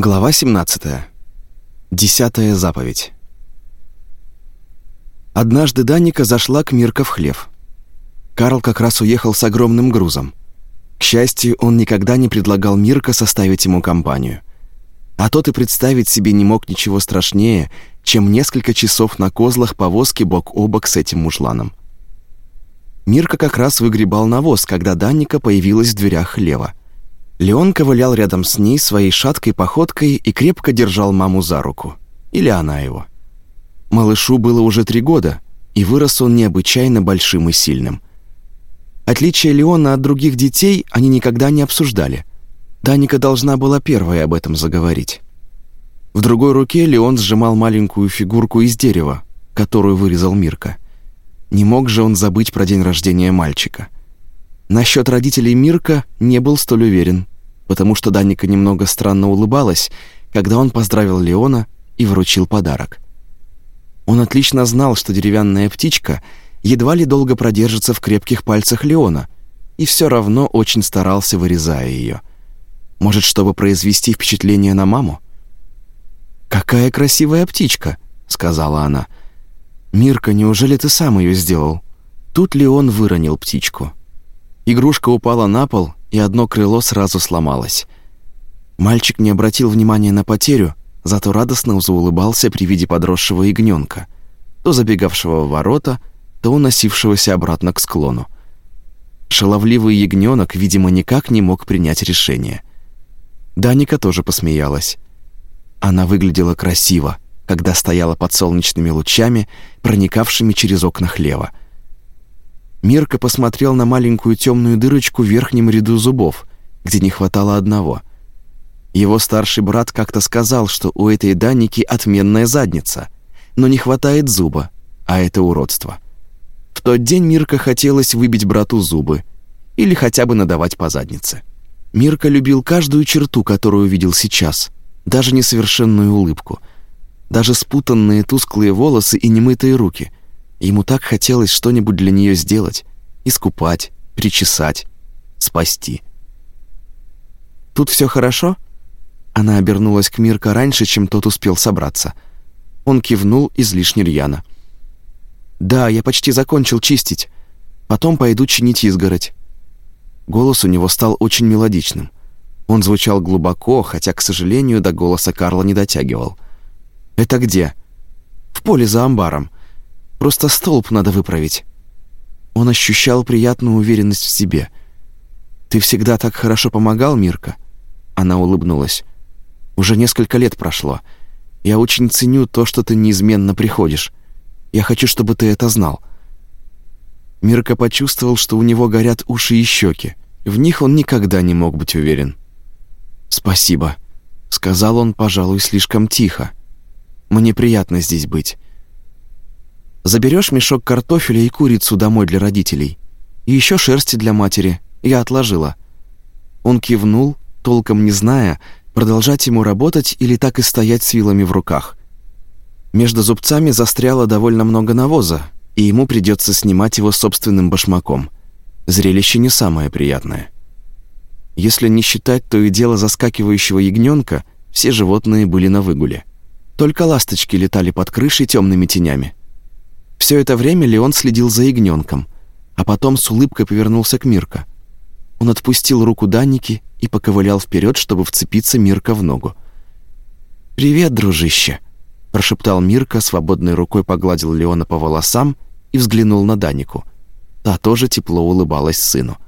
Глава 17. Десятая заповедь. Однажды Даника зашла к Мирка в хлев. Карл как раз уехал с огромным грузом. К счастью, он никогда не предлагал Мирка составить ему компанию. А тот и представить себе не мог ничего страшнее, чем несколько часов на козлах повозки бок о бок с этим мужланом. Мирка как раз выгребал навоз, когда Даника появилась в дверях хлева. Леон ковылял рядом с ней своей шаткой походкой и крепко держал маму за руку. Или она его. Малышу было уже три года, и вырос он необычайно большим и сильным. Отличие Леона от других детей они никогда не обсуждали. Даника должна была первой об этом заговорить. В другой руке Леон сжимал маленькую фигурку из дерева, которую вырезал Мирка. Не мог же он забыть про день рождения мальчика – Насчет родителей Мирка не был столь уверен, потому что Даника немного странно улыбалась, когда он поздравил Леона и вручил подарок. Он отлично знал, что деревянная птичка едва ли долго продержится в крепких пальцах Леона, и все равно очень старался, вырезая ее. Может, чтобы произвести впечатление на маму? «Какая красивая птичка!» — сказала она. «Мирка, неужели ты сам ее сделал?» Тут Леон выронил птичку. Игрушка упала на пол, и одно крыло сразу сломалось. Мальчик не обратил внимания на потерю, зато радостно заулыбался при виде подросшего ягненка, то забегавшего в ворота, то уносившегося обратно к склону. Шаловливый ягненок, видимо, никак не мог принять решение. Даника тоже посмеялась. Она выглядела красиво, когда стояла под солнечными лучами, проникавшими через окна хлева — Мирка посмотрел на маленькую темную дырочку в верхнем ряду зубов, где не хватало одного. Его старший брат как-то сказал, что у этой Даники отменная задница, но не хватает зуба, а это уродство. В тот день Мирка хотелось выбить брату зубы или хотя бы надавать по заднице. Мирка любил каждую черту, которую видел сейчас, даже несовершенную улыбку, даже спутанные тусклые волосы и немытые руки — Ему так хотелось что-нибудь для нее сделать, искупать, причесать, спасти. «Тут все хорошо?» Она обернулась к Мирка раньше, чем тот успел собраться. Он кивнул излишне рьяно. «Да, я почти закончил чистить. Потом пойду чинить изгородь». Голос у него стал очень мелодичным. Он звучал глубоко, хотя, к сожалению, до голоса Карла не дотягивал. «Это где?» «В поле за амбаром. Просто столб надо выправить». Он ощущал приятную уверенность в себе. «Ты всегда так хорошо помогал, Мирка?» Она улыбнулась. «Уже несколько лет прошло. Я очень ценю то, что ты неизменно приходишь. Я хочу, чтобы ты это знал». Мирка почувствовал, что у него горят уши и щеки. В них он никогда не мог быть уверен. «Спасибо», — сказал он, пожалуй, слишком тихо. «Мне приятно здесь быть. Заберешь мешок картофеля и курицу домой для родителей. И еще шерсти для матери. Я отложила». Он кивнул, толком не зная, продолжать ему работать или так и стоять с вилами в руках. Между зубцами застряло довольно много навоза, и ему придется снимать его собственным башмаком. Зрелище не самое приятное. Если не считать то и дело заскакивающего ягненка, все животные были на выгуле. Только ласточки летали под крышей темными тенями. Все это время Леон следил за ягненком, а потом с улыбкой повернулся к Мирка. Он отпустил руку Данники и поковылял вперед, чтобы вцепиться Мирка в ногу. «Привет, дружище!» – прошептал Мирка, свободной рукой погладил Леона по волосам и взглянул на Данику. Та тоже тепло улыбалась сыну.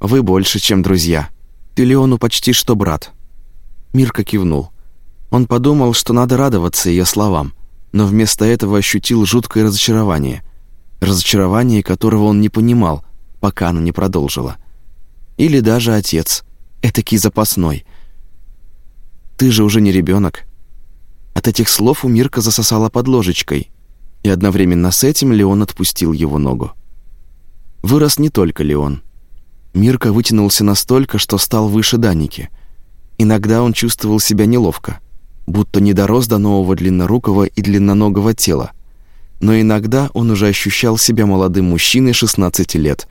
«Вы больше, чем друзья. Ты Леону почти что брат». Мирка кивнул. Он подумал, что надо радоваться ее словам но вместо этого ощутил жуткое разочарование. Разочарование, которого он не понимал, пока она не продолжила. Или даже отец, этакий запасной. «Ты же уже не ребенок. От этих слов у Мирка засосала под ложечкой, и одновременно с этим Леон отпустил его ногу. Вырос не только Леон. Мирка вытянулся настолько, что стал выше Даники. Иногда он чувствовал себя неловко – будто не дорос до нового длиннорукого и длинноногого тела. Но иногда он уже ощущал себя молодым мужчиной 16 лет,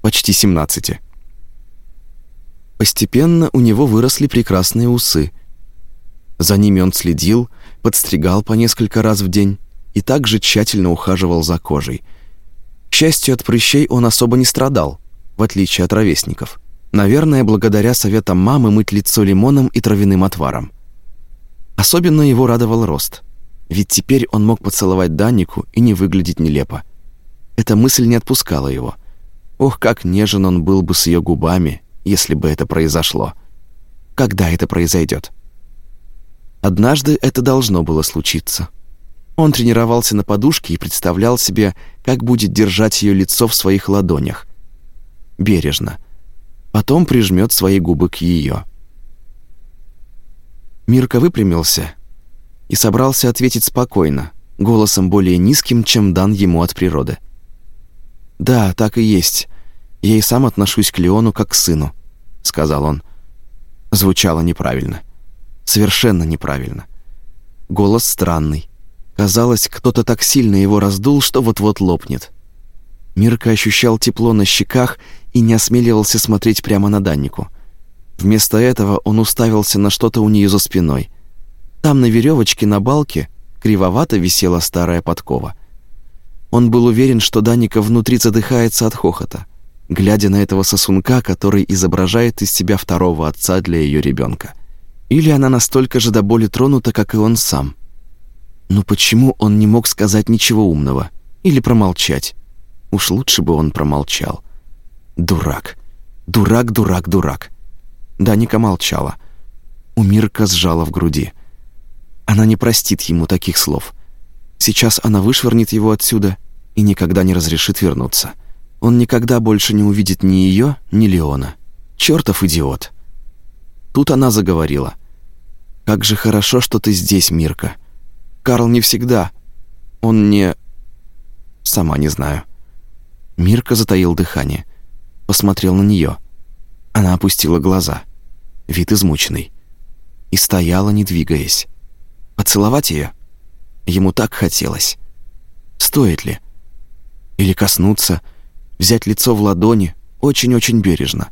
почти 17. Постепенно у него выросли прекрасные усы. За ними он следил, подстригал по несколько раз в день и также тщательно ухаживал за кожей. К счастью, от прыщей он особо не страдал, в отличие от ровесников. Наверное, благодаря советам мамы мыть лицо лимоном и травяным отваром. Особенно его радовал рост, ведь теперь он мог поцеловать Даннику и не выглядеть нелепо. Эта мысль не отпускала его. Ох, как нежен он был бы с ее губами, если бы это произошло. Когда это произойдет? Однажды это должно было случиться. Он тренировался на подушке и представлял себе, как будет держать ее лицо в своих ладонях. Бережно. Потом прижмет свои губы к ее. Мирка выпрямился и собрался ответить спокойно, голосом более низким, чем дан ему от природы. «Да, так и есть. Я и сам отношусь к Леону как к сыну», — сказал он. Звучало неправильно. Совершенно неправильно. Голос странный. Казалось, кто-то так сильно его раздул, что вот-вот лопнет. Мирка ощущал тепло на щеках и не осмеливался смотреть прямо на Даннику. Вместо этого он уставился на что-то у нее за спиной. Там на веревочке на балке кривовато висела старая подкова. Он был уверен, что Даника внутри задыхается от хохота, глядя на этого сосунка, который изображает из себя второго отца для ее ребенка. Или она настолько же до боли тронута, как и он сам. Но почему он не мог сказать ничего умного или промолчать? Уж лучше бы он промолчал. Дурак. Дурак, дурак, дурак. Даника молчала. У Мирка сжала в груди. Она не простит ему таких слов. Сейчас она вышвырнет его отсюда и никогда не разрешит вернуться. Он никогда больше не увидит ни ее, ни Леона. Чёртов идиот. Тут она заговорила. «Как же хорошо, что ты здесь, Мирка. Карл не всегда. Он не... Сама не знаю». Мирка затаил дыхание. Посмотрел на нее. Она опустила глаза. Вид измученный. И стояла, не двигаясь. Поцеловать ее? Ему так хотелось. Стоит ли? Или коснуться, взять лицо в ладони, очень-очень бережно.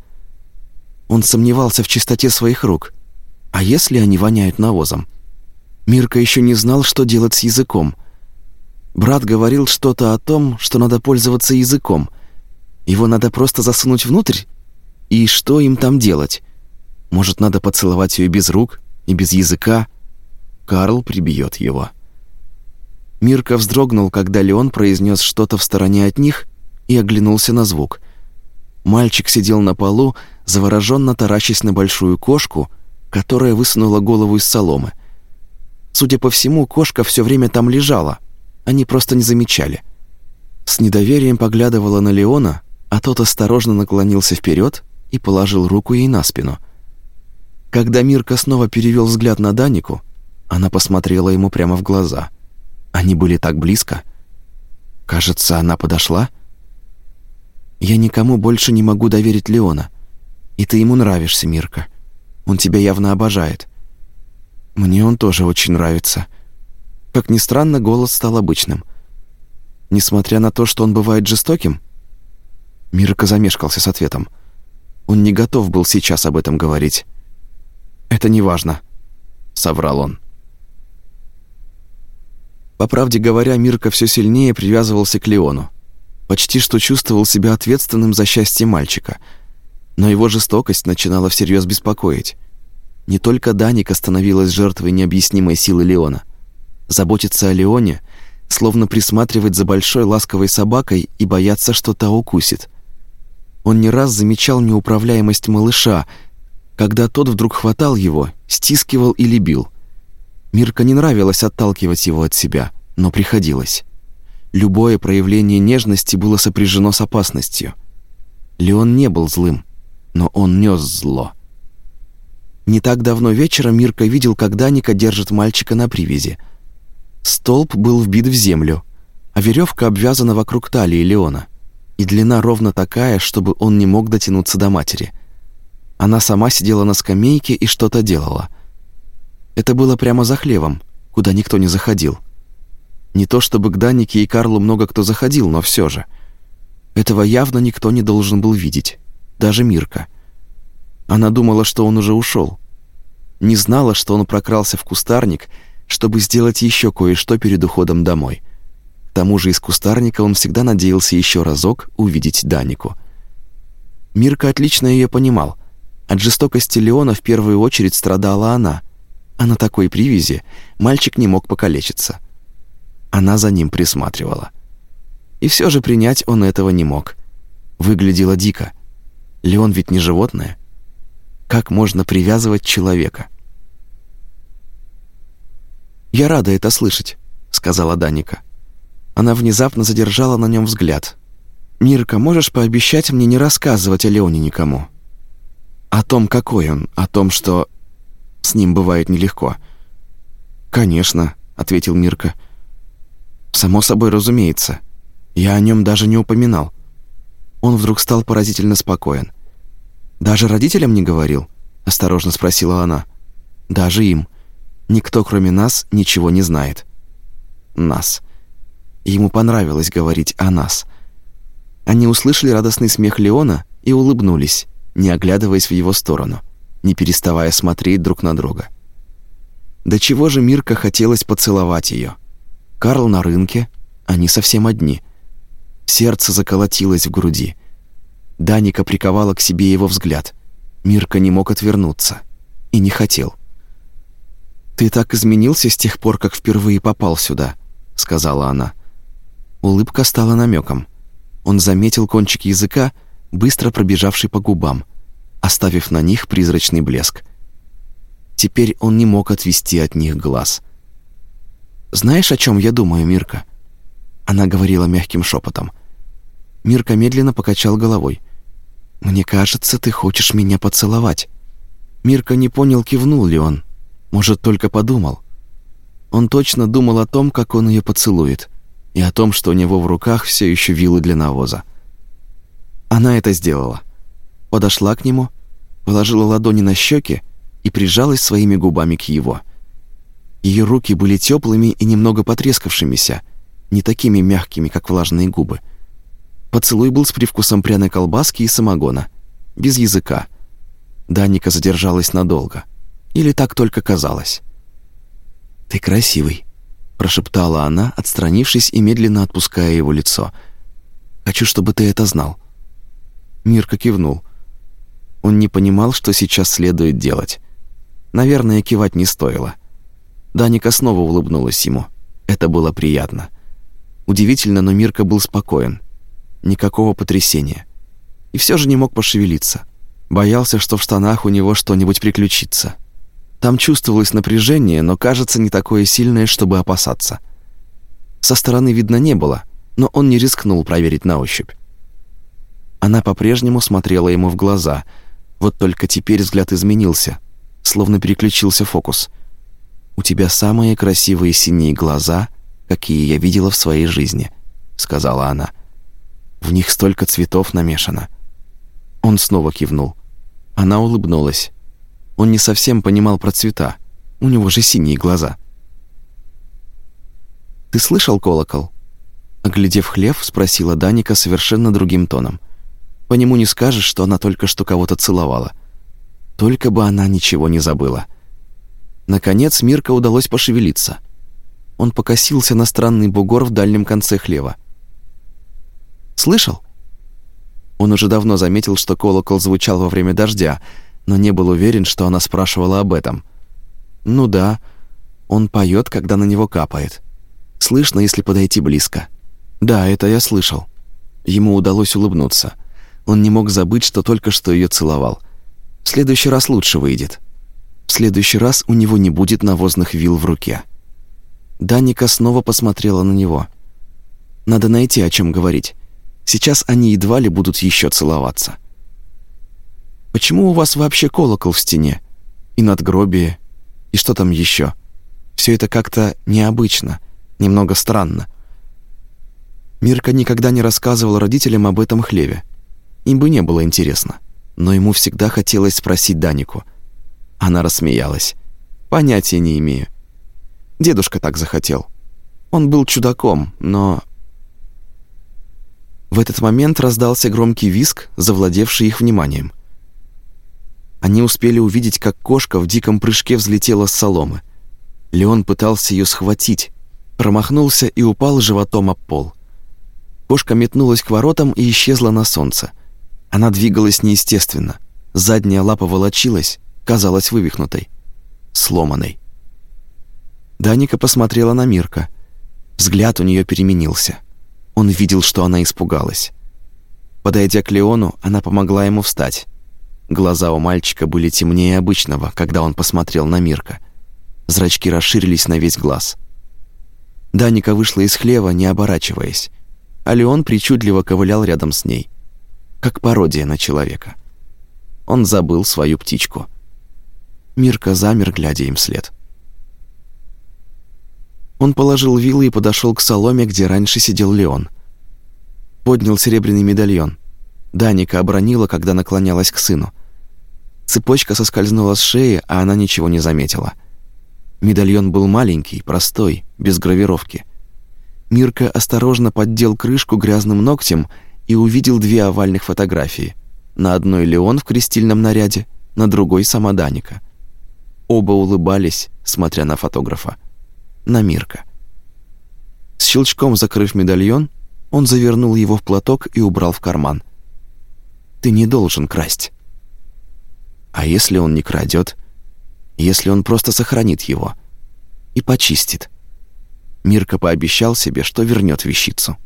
Он сомневался в чистоте своих рук. А если они воняют навозом? Мирка еще не знал, что делать с языком. Брат говорил что-то о том, что надо пользоваться языком. Его надо просто засунуть внутрь и что им там делать? Может, надо поцеловать ее без рук и без языка? Карл прибьет его. Мирка вздрогнул, когда Леон произнес что-то в стороне от них и оглянулся на звук. Мальчик сидел на полу, завороженно таращась на большую кошку, которая высунула голову из соломы. Судя по всему, кошка все время там лежала. Они просто не замечали. С недоверием поглядывала на Леона, а тот осторожно наклонился вперед и положил руку ей на спину. Когда Мирка снова перевел взгляд на Данику, она посмотрела ему прямо в глаза. Они были так близко. Кажется, она подошла. «Я никому больше не могу доверить Леона. И ты ему нравишься, Мирка. Он тебя явно обожает. Мне он тоже очень нравится». Как ни странно, голос стал обычным. Несмотря на то, что он бывает жестоким, Мирка замешкался с ответом. Он не готов был сейчас об этом говорить. «Это не важно», — соврал он. По правде говоря, Мирка все сильнее привязывался к Леону. Почти что чувствовал себя ответственным за счастье мальчика. Но его жестокость начинала всерьез беспокоить. Не только Даника становилась жертвой необъяснимой силы Леона. Заботиться о Леоне, словно присматривать за большой ласковой собакой и бояться, что та укусит. Он не раз замечал неуправляемость малыша, когда тот вдруг хватал его, стискивал или бил. Мирка не нравилось отталкивать его от себя, но приходилось. Любое проявление нежности было сопряжено с опасностью. Леон не был злым, но он нес зло. Не так давно вечером Мирка видел, как Даника держит мальчика на привязи. Столб был вбит в землю, а веревка обвязана вокруг талии Леона и длина ровно такая, чтобы он не мог дотянуться до матери. Она сама сидела на скамейке и что-то делала. Это было прямо за хлевом, куда никто не заходил. Не то чтобы к Данике и Карлу много кто заходил, но все же. Этого явно никто не должен был видеть, даже Мирка. Она думала, что он уже ушел. Не знала, что он прокрался в кустарник, чтобы сделать еще кое-что перед уходом домой. К тому же из кустарника он всегда надеялся еще разок увидеть Данику. Мирка отлично ее понимал. От жестокости Леона в первую очередь страдала она, а на такой привязи мальчик не мог покалечиться. Она за ним присматривала. И все же принять он этого не мог. Выглядело дико. Леон ведь не животное. Как можно привязывать человека? «Я рада это слышать», — сказала Даника. Она внезапно задержала на нем взгляд. «Мирка, можешь пообещать мне не рассказывать о Леоне никому?» «О том, какой он, о том, что с ним бывает нелегко». «Конечно», — ответил Мирка. «Само собой разумеется. Я о нем даже не упоминал». Он вдруг стал поразительно спокоен. «Даже родителям не говорил?» — осторожно спросила она. «Даже им. Никто, кроме нас, ничего не знает». «Нас». Ему понравилось говорить о нас. Они услышали радостный смех Леона и улыбнулись, не оглядываясь в его сторону, не переставая смотреть друг на друга. До чего же Мирка хотелось поцеловать ее. Карл на рынке, они совсем одни — Сердце заколотилось в груди. Даника приковала к себе его взгляд. Мирка не мог отвернуться. И не хотел. «Ты так изменился с тех пор, как впервые попал сюда», — сказала она. Улыбка стала намеком. Он заметил кончик языка, быстро пробежавший по губам, оставив на них призрачный блеск. Теперь он не мог отвести от них глаз. «Знаешь, о чем я думаю, Мирка?» Она говорила мягким шепотом. Мирка медленно покачал головой. «Мне кажется, ты хочешь меня поцеловать». Мирка не понял, кивнул ли он. Может, только подумал. Он точно думал о том, как он ее поцелует, и о том, что у него в руках все еще вилы для навоза. Она это сделала. Подошла к нему, положила ладони на щеки и прижалась своими губами к его. Ее руки были теплыми и немного потрескавшимися, не такими мягкими, как влажные губы. Поцелуй был с привкусом пряной колбаски и самогона, без языка. Даника задержалась надолго. Или так только казалось. «Ты красивый», — прошептала она, отстранившись и медленно отпуская его лицо. «Хочу, чтобы ты это знал». Мирка кивнул. Он не понимал, что сейчас следует делать. Наверное, кивать не стоило. Даника снова улыбнулась ему. Это было приятно. Удивительно, но Мирка был спокоен. Никакого потрясения. И все же не мог пошевелиться. Боялся, что в штанах у него что-нибудь приключится. Там чувствовалось напряжение, но, кажется, не такое сильное, чтобы опасаться. Со стороны видно не было, но он не рискнул проверить на ощупь. Она по-прежнему смотрела ему в глаза, вот только теперь взгляд изменился, словно переключился фокус. «У тебя самые красивые синие глаза какие я видела в своей жизни», — сказала она. «В них столько цветов намешано». Он снова кивнул. Она улыбнулась. Он не совсем понимал про цвета. У него же синие глаза. «Ты слышал колокол?» Оглядев хлев, спросила Даника совершенно другим тоном. По нему не скажешь, что она только что кого-то целовала. Только бы она ничего не забыла. Наконец Мирка удалось пошевелиться — он покосился на странный бугор в дальнем конце хлева. «Слышал?» Он уже давно заметил, что колокол звучал во время дождя, но не был уверен, что она спрашивала об этом. «Ну да, он поет, когда на него капает. Слышно, если подойти близко. Да, это я слышал». Ему удалось улыбнуться. Он не мог забыть, что только что ее целовал. В следующий раз лучше выйдет. В следующий раз у него не будет навозных вил в руке. Даника снова посмотрела на него. Надо найти, о чем говорить. Сейчас они едва ли будут еще целоваться. Почему у вас вообще колокол в стене? И надгробие? И что там еще? Все это как-то необычно, немного странно. Мирка никогда не рассказывал родителям об этом хлеве. Им бы не было интересно. Но ему всегда хотелось спросить Данику. Она рассмеялась. «Понятия не имею. Дедушка так захотел. Он был чудаком, но... В этот момент раздался громкий визг, завладевший их вниманием. Они успели увидеть, как кошка в диком прыжке взлетела с соломы. Леон пытался ее схватить, промахнулся и упал животом об пол. Кошка метнулась к воротам и исчезла на солнце. Она двигалась неестественно. Задняя лапа волочилась, казалась вывихнутой, сломанной. Даника посмотрела на Мирка. Взгляд у нее переменился. Он видел, что она испугалась. Подойдя к Леону, она помогла ему встать. Глаза у мальчика были темнее обычного, когда он посмотрел на Мирка. Зрачки расширились на весь глаз. Даника вышла из хлева, не оборачиваясь, а Леон причудливо ковылял рядом с ней, как пародия на человека. Он забыл свою птичку. Мирка замер, глядя им вслед. Он положил вилы и подошел к соломе, где раньше сидел Леон. Поднял серебряный медальон. Даника обронила, когда наклонялась к сыну. Цепочка соскользнула с шеи, а она ничего не заметила. Медальон был маленький, простой, без гравировки. Мирка осторожно поддел крышку грязным ногтем и увидел две овальных фотографии. На одной Леон в крестильном наряде, на другой сама Даника. Оба улыбались, смотря на фотографа на Мирка. С щелчком закрыв медальон, он завернул его в платок и убрал в карман. «Ты не должен красть». А если он не крадет? Если он просто сохранит его и почистит? Мирка пообещал себе, что вернет вещицу.